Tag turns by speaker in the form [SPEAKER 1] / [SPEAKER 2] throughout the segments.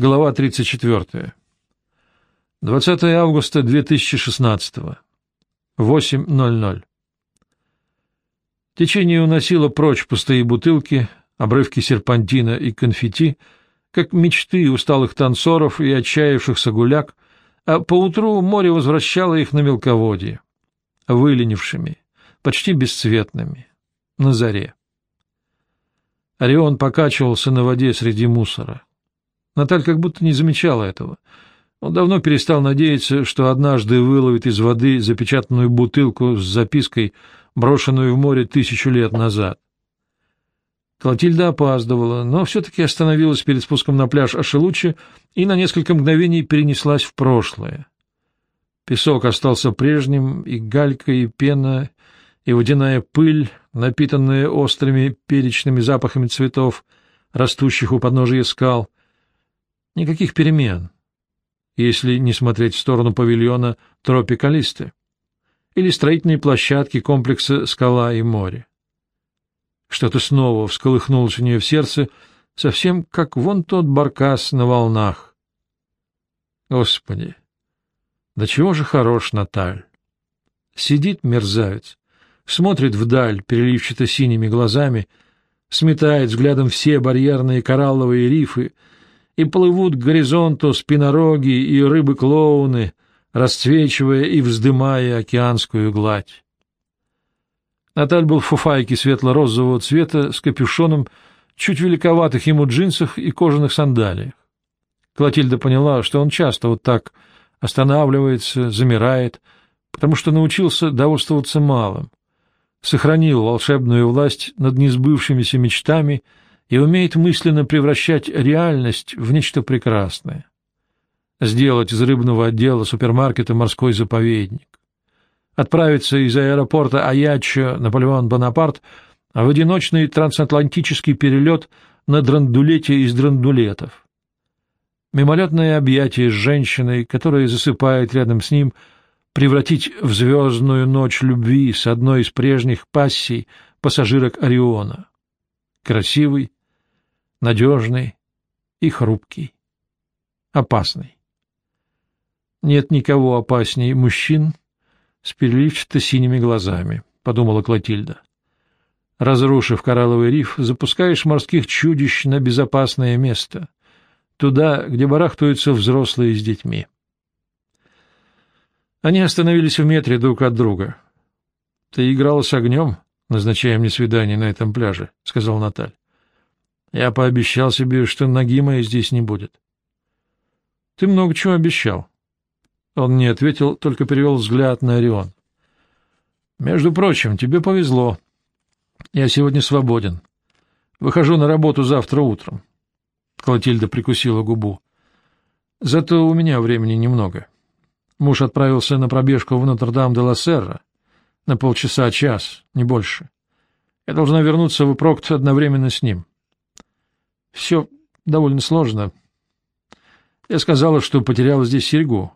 [SPEAKER 1] Глава 34. 20 августа 2016. 8.00. Течение уносило прочь пустые бутылки, обрывки серпантина и конфетти, как мечты усталых танцоров и отчаявшихся гуляк, а поутру море возвращало их на мелководье, выленившими, почти бесцветными, на заре. Орион покачивался на воде среди мусора. Наталь как будто не замечала этого. Он давно перестал надеяться, что однажды выловит из воды запечатанную бутылку с запиской, брошенную в море тысячу лет назад. Клотильда опаздывала, но все-таки остановилась перед спуском на пляж Ашелучи и на несколько мгновений перенеслась в прошлое. Песок остался прежним, и галька, и пена, и водяная пыль, напитанная острыми перечными запахами цветов, растущих у подножия скал — Никаких перемен, если не смотреть в сторону павильона «Тропикалисты» или строительной площадки комплекса «Скала и море». Что-то снова всколыхнулось у нее в сердце, совсем как вон тот баркас на волнах. Господи, да чего же хорош Наталь! Сидит мерзавец, смотрит вдаль переливчато-синими глазами, сметает взглядом все барьерные коралловые рифы, и плывут к горизонту спинороги и рыбы-клоуны, расцвечивая и вздымая океанскую гладь. Наталь был в фуфайке светло-розового цвета с капюшоном, чуть великоватых ему джинсах и кожаных сандалиях. Клотильда поняла, что он часто вот так останавливается, замирает, потому что научился довольствоваться малым, сохранил волшебную власть над несбывшимися мечтами — и умеет мысленно превращать реальность в нечто прекрасное. Сделать из рыбного отдела супермаркета морской заповедник. Отправиться из аэропорта Аячо Наполеон Бонапарт в одиночный трансатлантический перелет на драндулете из драндулетов. Мимолетное объятие с женщиной, которая засыпает рядом с ним, превратить в звездную ночь любви с одной из прежних пассий пассажирок Ориона. Красивый, надежный и хрупкий, опасный. Нет никого опаснее мужчин с переливчато-синими глазами, — подумала Клотильда. Разрушив коралловый риф, запускаешь морских чудищ на безопасное место, туда, где барахтаются взрослые с детьми. Они остановились в метре друг от друга. — Ты играла с огнем, назначая мне свидание на этом пляже, — сказал Наталь. Я пообещал себе, что ноги моей здесь не будет. — Ты много чего обещал. Он не ответил, только перевел взгляд на Орион. — Между прочим, тебе повезло. Я сегодня свободен. Выхожу на работу завтра утром. Клотильда прикусила губу. — Зато у меня времени немного. Муж отправился на пробежку в Нотр-Дам-де-Ла-Серра на полчаса-час, не больше. Я должна вернуться в Прокт одновременно с ним. Все довольно сложно. Я сказала, что потеряла здесь серьгу.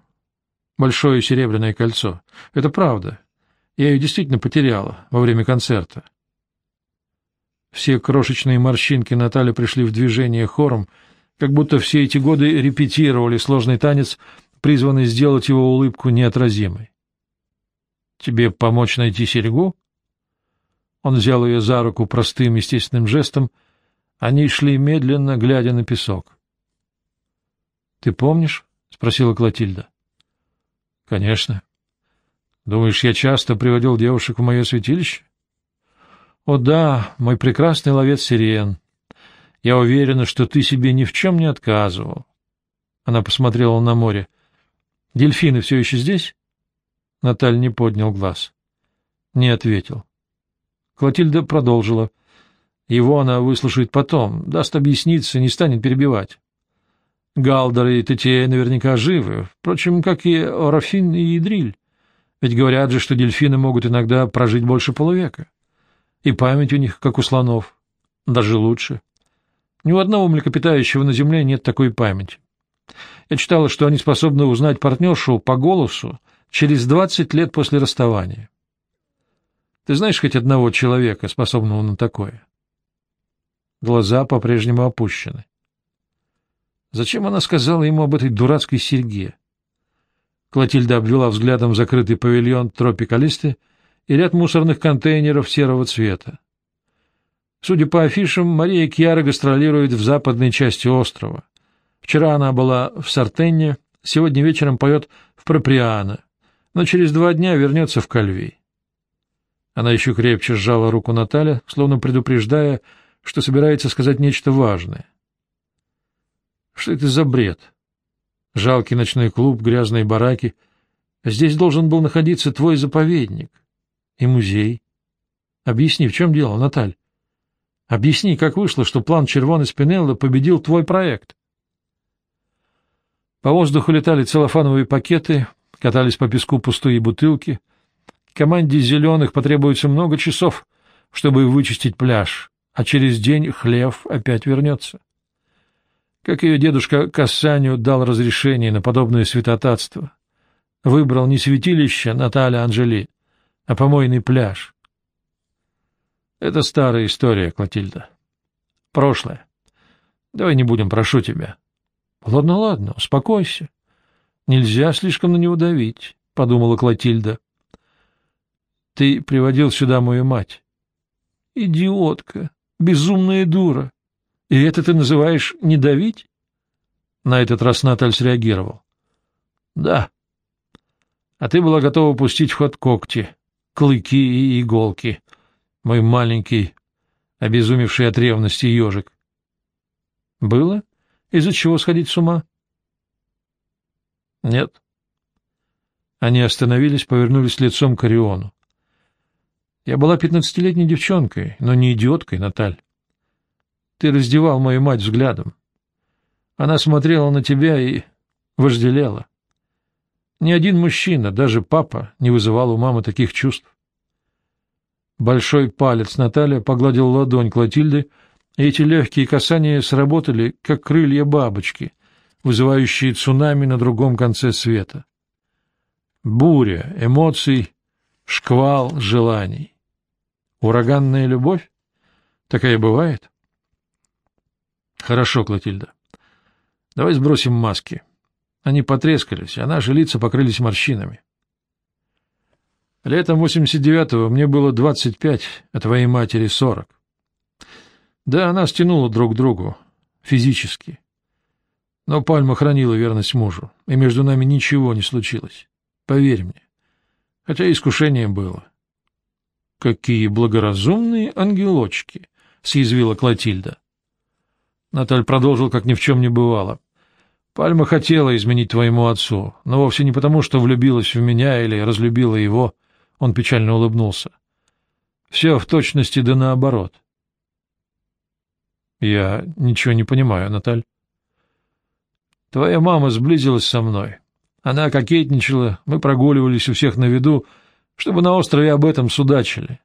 [SPEAKER 1] Большое серебряное кольцо. Это правда. Я ее действительно потеряла во время концерта. Все крошечные морщинки Натальи пришли в движение хором, как будто все эти годы репетировали сложный танец, призванный сделать его улыбку неотразимой. «Тебе помочь найти серьгу?» Он взял ее за руку простым естественным жестом — они шли медленно, глядя на песок. — Ты помнишь? — спросила Клотильда. — Конечно. Думаешь, я часто приводил девушек в мое святилище? — О да, мой прекрасный ловец сирен. Я уверена, что ты себе ни в чем не отказывал. Она посмотрела на море. — Дельфины все еще здесь? Наталь не поднял глаз. Не ответил. Клотильда продолжила. — его она выслушает потом, даст объясниться, не станет перебивать. Галдер и Тетея наверняка живы, впрочем, как и Орафин и Идриль. Ведь говорят же, что дельфины могут иногда прожить больше полувека. И память у них, как у слонов, даже лучше. Ни у одного млекопитающего на Земле нет такой памяти. Я читала, что они способны узнать партнершу по голосу через двадцать лет после расставания. Ты знаешь хоть одного человека, способного на такое? — Глаза по-прежнему опущены. Зачем она сказала ему об этой дурацкой серьге? Клотильда обвела взглядом закрытый павильон тропикалисты и ряд мусорных контейнеров серого цвета. Судя по афишам, Мария Кьяра гастролирует в западной части острова. Вчера она была в Сартенне, сегодня вечером поет в Проприано, но через два дня вернется в Кальвей. Она еще крепче сжала руку Наталья, словно предупреждая, что собирается сказать нечто важное. Что это за бред? Жалкий ночной клуб, грязные бараки. Здесь должен был находиться твой заповедник и музей. Объясни, в чем дело, Наталь? Объясни, как вышло, что план Червоной Спинеллы победил твой проект. По воздуху летали целлофановые пакеты, катались по песку пустые бутылки. Команде «Зеленых» потребуется много часов, чтобы вычистить пляж, а через день хлев опять вернется. Как ее дедушка Кассанию дал разрешение на подобное святотатство. Выбрал не святилище Наталья Анжели, а помойный пляж. Это старая история, Клотильда. Прошлое. Давай не будем, прошу тебя. Ладно, ладно, успокойся. Нельзя слишком на него давить, — подумала Клотильда. Ты приводил сюда мою мать. Идиотка, безумная дура. И это ты называешь не давить? На этот раз Наталь среагировал. Да. А ты была готова пустить в ход когти, клыки и иголки, мой маленький, обезумевший от ревности ежик. Было? Из-за чего сходить с ума? Нет. Они остановились, повернулись лицом к Ориону. Я была пятнадцатилетней девчонкой, но не идиоткой, Наталь. Ты раздевал мою мать взглядом. Она смотрела на тебя и вожделела. Ни один мужчина, даже папа, не вызывал у мамы таких чувств. Большой палец Наталья погладил ладонь Клотильды, и эти легкие касания сработали, как крылья бабочки, вызывающие цунами на другом конце света. Буря эмоций, шквал желаний. Ураганная любовь? Такая бывает? Хорошо, Клотильда. Давай сбросим маски. Они потрескались, а наши лица покрылись морщинами. Летом 89-го мне было 25, а твоей матери 40. Да, она стянула друг к другу, физически. Но Пальма хранила верность мужу, и между нами ничего не случилось. Поверь мне. Хотя искушение было. — Какие благоразумные ангелочки! — съязвила Клотильда. Наталь продолжил, как ни в чем не бывало. Пальма хотела изменить твоему отцу, но вовсе не потому, что влюбилась в меня или разлюбила его. Он печально улыбнулся. Все в точности да наоборот. Я ничего не понимаю, Наталь. Твоя мама сблизилась со мной. Она кокетничала, мы прогуливались у всех на виду, чтобы на острове об этом судачили.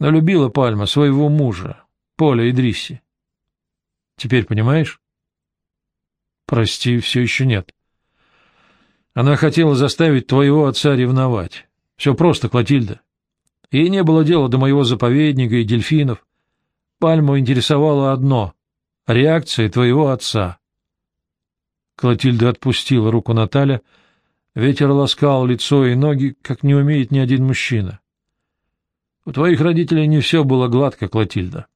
[SPEAKER 1] Но любила Пальма своего мужа, Поля Идриси. Теперь понимаешь? Прости, все еще нет. Она хотела заставить твоего отца ревновать. Все просто, Клотильда. Ей не было дела до моего заповедника и дельфинов. Пальму интересовало одно — реакция твоего отца. Клотильда отпустила руку Наталья. Ветер ласкал лицо и ноги, как не умеет ни один мужчина. У твоих родителей не все было гладко, Клотильда.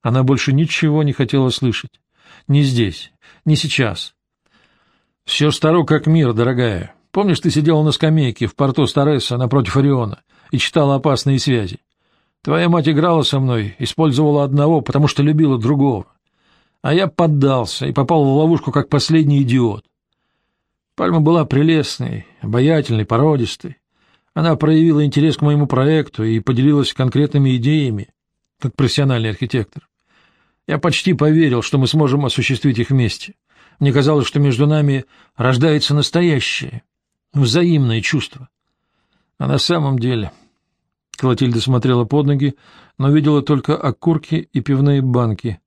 [SPEAKER 1] Она больше ничего не хотела слышать. Ни здесь, ни сейчас. Все старо как мир, дорогая. Помнишь, ты сидела на скамейке в порту Старесса напротив Ориона и читала опасные связи? Твоя мать играла со мной, использовала одного, потому что любила другого. А я поддался и попал в ловушку, как последний идиот. Пальма была прелестной, обаятельной, породистой. Она проявила интерес к моему проекту и поделилась конкретными идеями, как профессиональный архитектор. Я почти поверил, что мы сможем осуществить их вместе. Мне казалось, что между нами рождается настоящее, взаимное чувство. А на самом деле... Клотильда смотрела под ноги, но видела только окурки и пивные банки.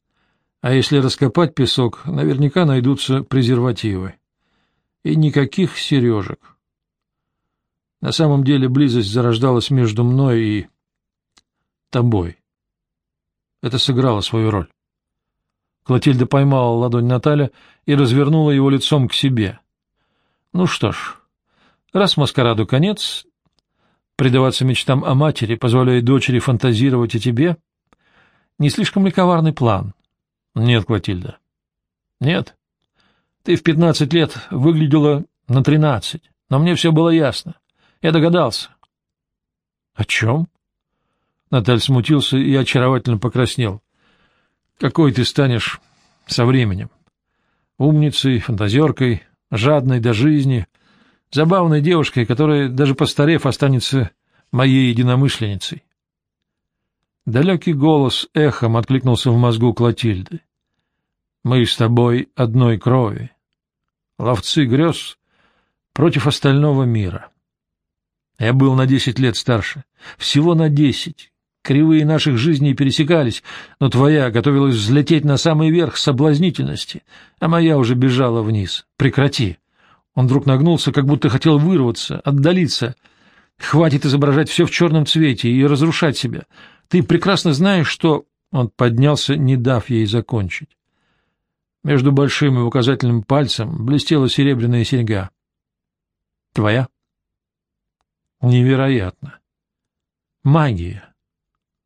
[SPEAKER 1] А если раскопать песок, наверняка найдутся презервативы. И никаких сережек. На самом деле близость зарождалась между мной и... тобой. Это сыграло свою роль. Клотильда поймала ладонь Наталья и развернула его лицом к себе. Ну что ж, раз маскараду конец, предаваться мечтам о матери, позволяя дочери фантазировать о тебе, не слишком ли коварный план? Нет, Клотильда. Нет. Ты в пятнадцать лет выглядела на тринадцать, но мне все было ясно. Я догадался. — О чем? Наталь смутился и очаровательно покраснел. Какой ты станешь со временем? Умницей, фантазеркой, жадной до жизни, забавной девушкой, которая, даже постарев, останется моей единомышленницей. Далекий голос эхом откликнулся в мозгу Клотильды. «Мы с тобой одной крови. Ловцы грез против остального мира. Я был на десять лет старше, всего на десять, Кривые наших жизней пересекались, но твоя готовилась взлететь на самый верх соблазнительности, а моя уже бежала вниз. Прекрати. Он вдруг нагнулся, как будто хотел вырваться, отдалиться. Хватит изображать все в черном цвете и разрушать себя. Ты прекрасно знаешь, что... Он поднялся, не дав ей закончить. Между большим и указательным пальцем блестела серебряная серьга. Твоя? Невероятно. Магия.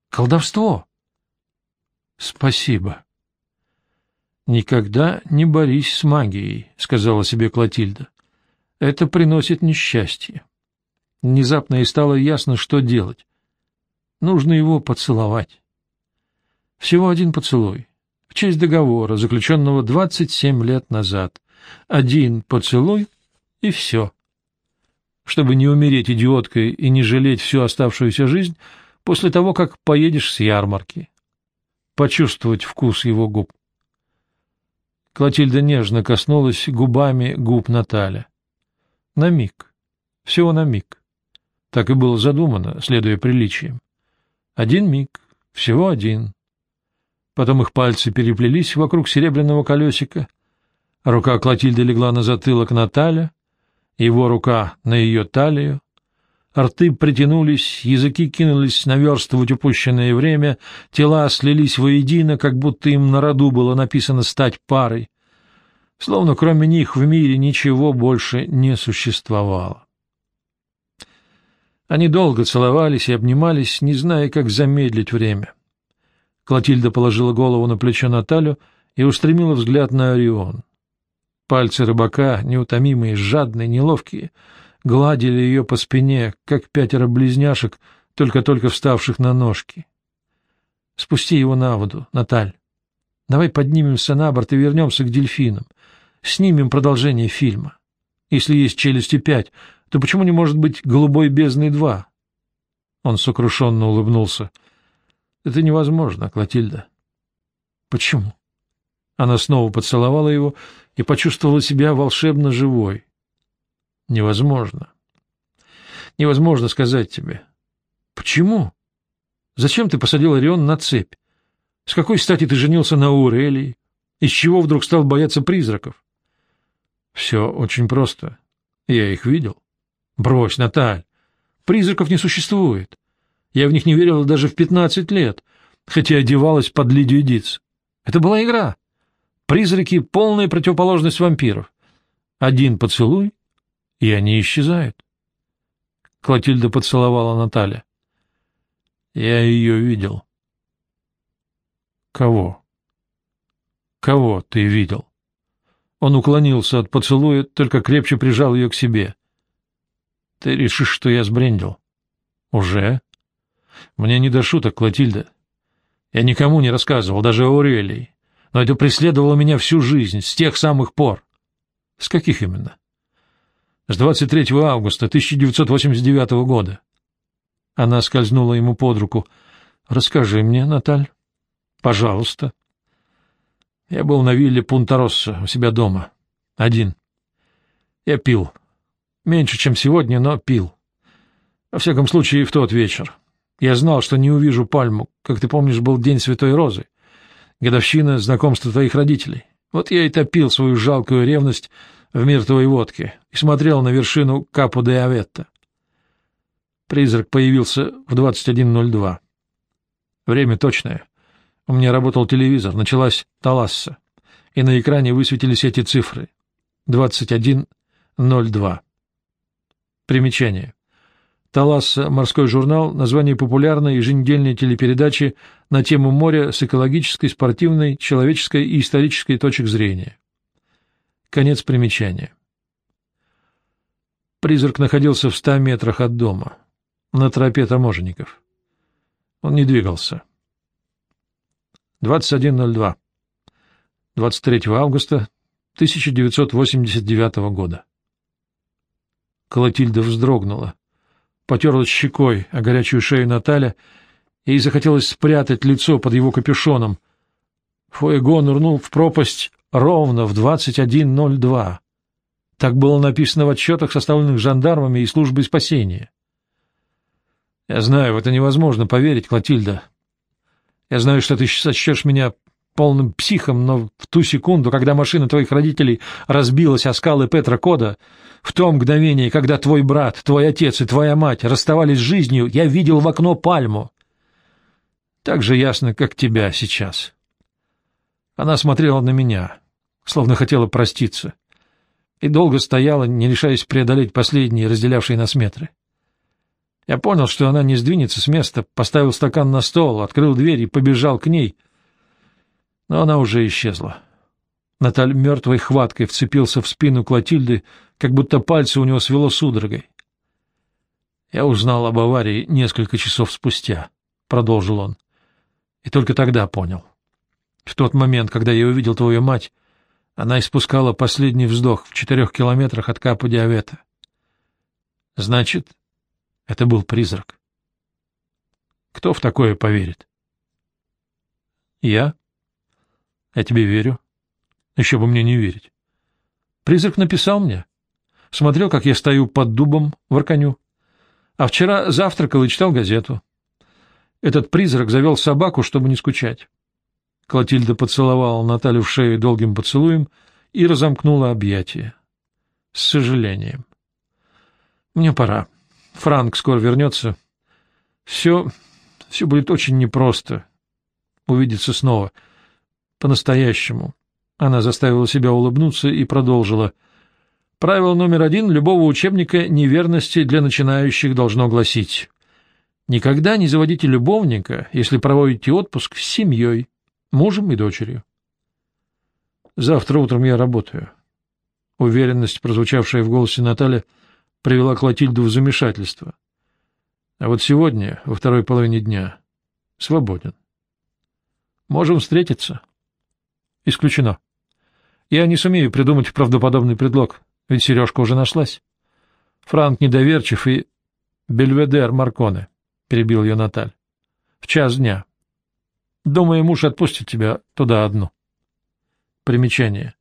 [SPEAKER 1] Колдовство. Спасибо. Никогда не борись с магией, сказала себе Клотильда. Это приносит несчастье. Внезапно ей стало ясно, что делать. Нужно его поцеловать. Всего один поцелуй. В честь договора, заключенного двадцать семь лет назад. Один поцелуй — и все. Чтобы не умереть идиоткой и не жалеть всю оставшуюся жизнь, после того, как поедешь с ярмарки. Почувствовать вкус его губ. Клотильда нежно коснулась губами губ Наталья. На миг. Всего на миг. Так и было задумано, следуя приличиям. Один миг. Всего один. Потом их пальцы переплелись вокруг серебряного колесика. Рука Клотильды легла на затылок Наталья, его рука на ее талию, Рты притянулись, языки кинулись наверстывать упущенное время, тела слились воедино, как будто им на роду было написано стать парой. Словно кроме них в мире ничего больше не существовало. Они долго целовались и обнимались, не зная, как замедлить время. Клотильда положила голову на плечо Наталью и устремила взгляд на Орион. Пальцы рыбака, неутомимые, жадные, неловкие — гладили ее по спине, как пятеро близняшек, только-только вставших на ножки. — Спусти его на воду, Наталь. Давай поднимемся на борт и вернемся к дельфинам. Снимем продолжение фильма. Если есть «Челюсти пять», то почему не может быть «Голубой бездны два»? Он сокрушенно улыбнулся. — Это невозможно, Клотильда. — Почему? Она снова поцеловала его и почувствовала себя волшебно живой. Невозможно. Невозможно сказать тебе. Почему? Зачем ты посадил Орион на цепь? С какой стати ты женился на Аурелии? Из чего вдруг стал бояться призраков? Все очень просто. Я их видел. Брось, Наталь. Призраков не существует. Я в них не верила даже в пятнадцать лет, хотя одевалась под Лидию Диц. Это была игра. Призраки — полная противоположность вампиров. Один поцелуй, и они исчезают. Клотильда поцеловала Наталья. Я ее видел. Кого? Кого ты видел? Он уклонился от поцелуя, только крепче прижал ее к себе. Ты решишь, что я сбрендил? Уже? Мне не до шуток, Клотильда. Я никому не рассказывал, даже Аурелии. Но это преследовало меня всю жизнь, с тех самых пор. С каких именно? с 23 августа 1989 года. Она скользнула ему под руку. «Расскажи мне, Наталь». «Пожалуйста». Я был на вилле Пунтаросса у себя дома. Один. Я пил. Меньше, чем сегодня, но пил. Во всяком случае, в тот вечер. Я знал, что не увижу пальму. Как ты помнишь, был День Святой Розы. Годовщина знакомства твоих родителей. Вот я и топил свою жалкую ревность в мертвой водке и смотрел на вершину Капу де Аветта. Призрак появился в 21.02. Время точное. У меня работал телевизор, началась Таласса, и на экране высветились эти цифры. 21.02. Примечание. Таласса, морской журнал, название популярной еженедельной телепередачи на тему моря с экологической, спортивной, человеческой и исторической точек зрения. Конец примечания. Призрак находился в ста метрах от дома, на тропе таможенников. Он не двигался. 21.02. 23 августа 1989 года. Колотильда вздрогнула, потерла щекой о горячую шею Наталя, и захотелось спрятать лицо под его капюшоном. Фуэго нырнул в пропасть ровно в 21.02. Так было написано в отчетах, составленных жандармами и службой спасения. Я знаю, в это невозможно поверить, Клотильда. Я знаю, что ты сочтешь меня полным психом, но в ту секунду, когда машина твоих родителей разбилась о скалы Петра Кода, в то мгновение, когда твой брат, твой отец и твоя мать расставались с жизнью, я видел в окно пальму. Так же ясно, как тебя сейчас. Она смотрела на меня, словно хотела проститься, и долго стояла, не решаясь преодолеть последние разделявшие нас метры. Я понял, что она не сдвинется с места, поставил стакан на стол, открыл дверь и побежал к ней — но она уже исчезла. Наталь мертвой хваткой вцепился в спину Клотильды, как будто пальцы у него свело судорогой. «Я узнал об аварии несколько часов спустя», — продолжил он, — «и только тогда понял. В тот момент, когда я увидел твою мать, она испускала последний вздох в четырех километрах от Капа Диавета. Значит, это был призрак. Кто в такое поверит? Я? Я тебе верю. Еще бы мне не верить. Призрак написал мне. Смотрел, как я стою под дубом в Арканю. А вчера завтракал и читал газету. Этот призрак завел собаку, чтобы не скучать. Клотильда поцеловала Наталью в шею долгим поцелуем и разомкнула объятия. С сожалением. Мне пора. Франк скоро вернется. Все, все будет очень непросто. Увидеться снова — по-настоящему. Она заставила себя улыбнуться и продолжила. Правило номер один любого учебника неверности для начинающих должно гласить. Никогда не заводите любовника, если проводите отпуск с семьей, мужем и дочерью. Завтра утром я работаю. Уверенность, прозвучавшая в голосе Натальи, привела Клотильду в замешательство. А вот сегодня, во второй половине дня, свободен. Можем встретиться. Исключено. Я не сумею придумать правдоподобный предлог, ведь сережка уже нашлась. Франк недоверчив и... Бельведер Марконе, — перебил ее Наталь. В час дня. Думаю, муж отпустит тебя туда одну. Примечание.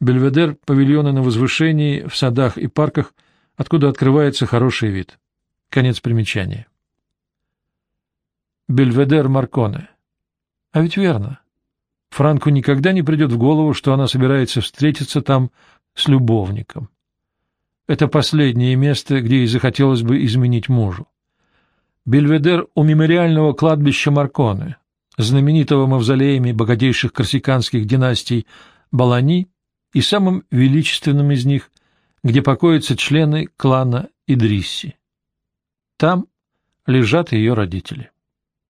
[SPEAKER 1] Бельведер — павильоны на возвышении, в садах и парках, откуда открывается хороший вид. Конец примечания. Бельведер Марконе. А ведь верно. Франку никогда не придет в голову, что она собирается встретиться там с любовником. Это последнее место, где ей захотелось бы изменить мужу. Бельведер у мемориального кладбища Марконы, знаменитого мавзолеями богатейших корсиканских династий Балани и самым величественным из них, где покоятся члены клана Идрисси. Там лежат ее родители.